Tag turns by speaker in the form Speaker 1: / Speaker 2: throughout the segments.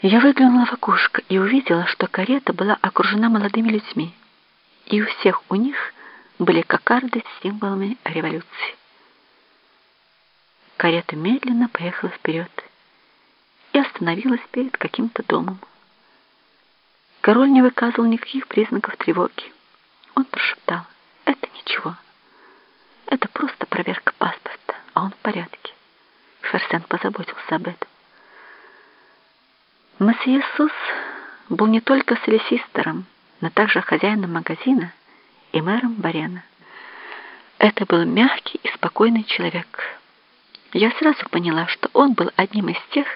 Speaker 1: Я выглянула в окошко и увидела, что карета была окружена молодыми людьми, и у всех у них были кокарды с символами революции. Карета медленно поехала вперед и остановилась перед каким-то домом. Король не выказывал никаких признаков тревоги. Он прошептал, это ничего, это просто проверка паспорта, а он в порядке. Ферсен позаботился об этом. Месье Сус был не только солисистором, но также хозяином магазина и мэром Барена. Это был мягкий и спокойный человек. Я сразу поняла, что он был одним из тех,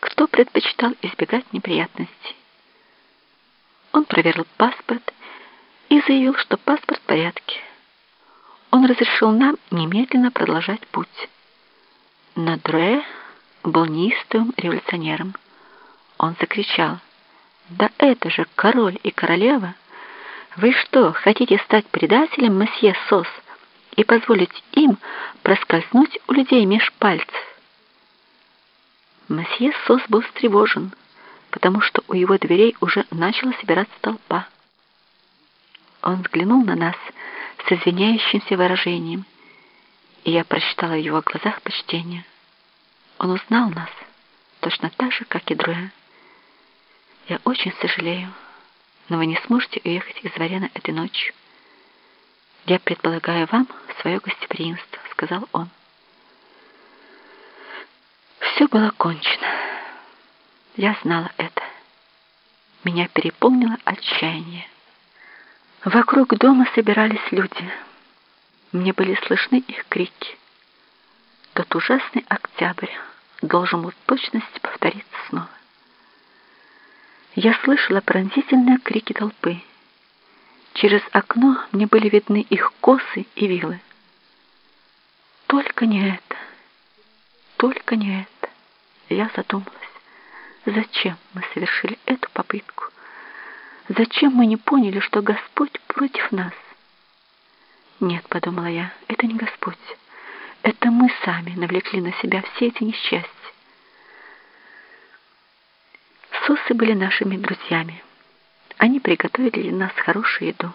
Speaker 1: кто предпочитал избегать неприятностей. Он проверил паспорт и заявил, что паспорт в порядке. Он разрешил нам немедленно продолжать путь. Но Дре был неистовым революционером. Он закричал, «Да это же король и королева! Вы что, хотите стать предателем, месье Сос, и позволить им проскользнуть у людей меж пальцев?» Месье Сос был встревожен, потому что у его дверей уже начала собираться толпа. Он взглянул на нас с извиняющимся выражением, и я прочитала в его глазах почтение. Он узнал нас, точно так же, как и Друя. Я очень сожалею, но вы не сможете уехать из Варена этой ночью. Я предполагаю вам свое гостеприимство, сказал он. Все было кончено. Я знала это. Меня переполнило отчаяние. Вокруг дома собирались люди. Мне были слышны их крики. Тот ужасный октябрь должен был в точности повториться снова. Я слышала пронзительные крики толпы. Через окно мне были видны их косы и вилы. Только не это, только не это. Я задумалась, зачем мы совершили эту попытку? Зачем мы не поняли, что Господь против нас? Нет, подумала я, это не Господь. Это мы сами навлекли на себя все эти несчастья. Сосы были нашими друзьями. Они приготовили для нас хорошую еду.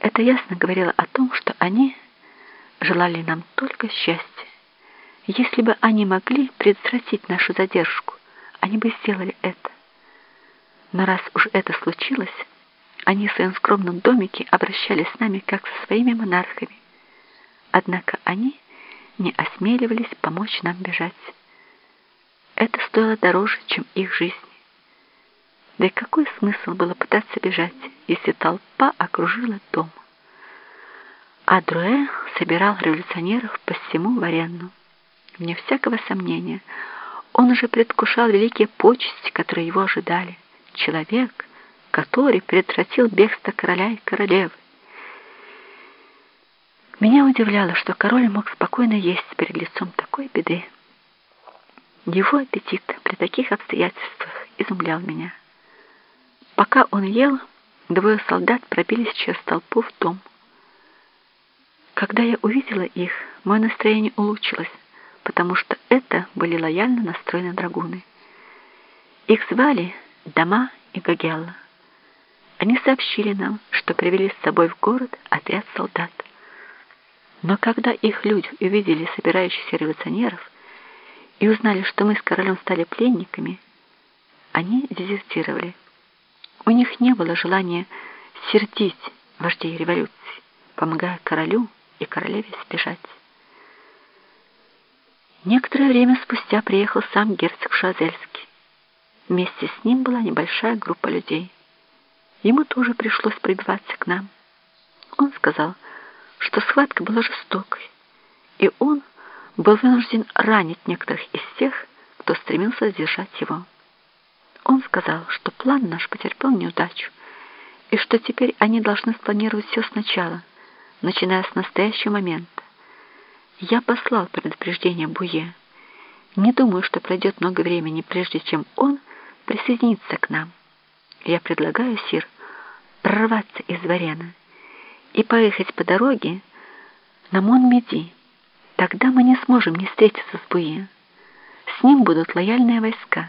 Speaker 1: Это ясно говорило о том, что они желали нам только счастья. Если бы они могли предотвратить нашу задержку, они бы сделали это. Но раз уж это случилось, они в своем скромном домике обращались с нами как со своими монархами. Однако они не осмеливались помочь нам бежать. Это стоило дороже, чем их жизнь. Да и какой смысл было пытаться бежать, если толпа окружила дом? А Друэ собирал революционеров по всему Варенну. Вне всякого сомнения, он уже предвкушал великие почести, которые его ожидали. Человек, который предотвратил бегство короля и королевы. Меня удивляло, что король мог спокойно есть перед лицом. Его аппетит при таких обстоятельствах изумлял меня. Пока он ел, двое солдат пробились через толпу в дом. Когда я увидела их, мое настроение улучшилось, потому что это были лояльно настроенные драгуны. Их звали Дама и Гагелла. Они сообщили нам, что привели с собой в город отряд солдат. Но когда их люди увидели собирающихся революционеров, и узнали, что мы с королем стали пленниками, они дезертировали. У них не было желания сердить вождей революции, помогая королю и королеве сбежать. Некоторое время спустя приехал сам герцог Шазельский. Вместе с ним была небольшая группа людей. Ему тоже пришлось прибиваться к нам. Он сказал, что схватка была жестокой, и он был вынужден ранить некоторых из тех, кто стремился сдержать его. Он сказал, что план наш потерпел неудачу, и что теперь они должны спланировать все сначала, начиная с настоящего момента. Я послал предупреждение Буе. Не думаю, что пройдет много времени, прежде чем он присоединится к нам. Я предлагаю, Сир, прорваться из Варена и поехать по дороге на Монмеди. Тогда мы не сможем не встретиться с Буе. С ним будут лояльные войска.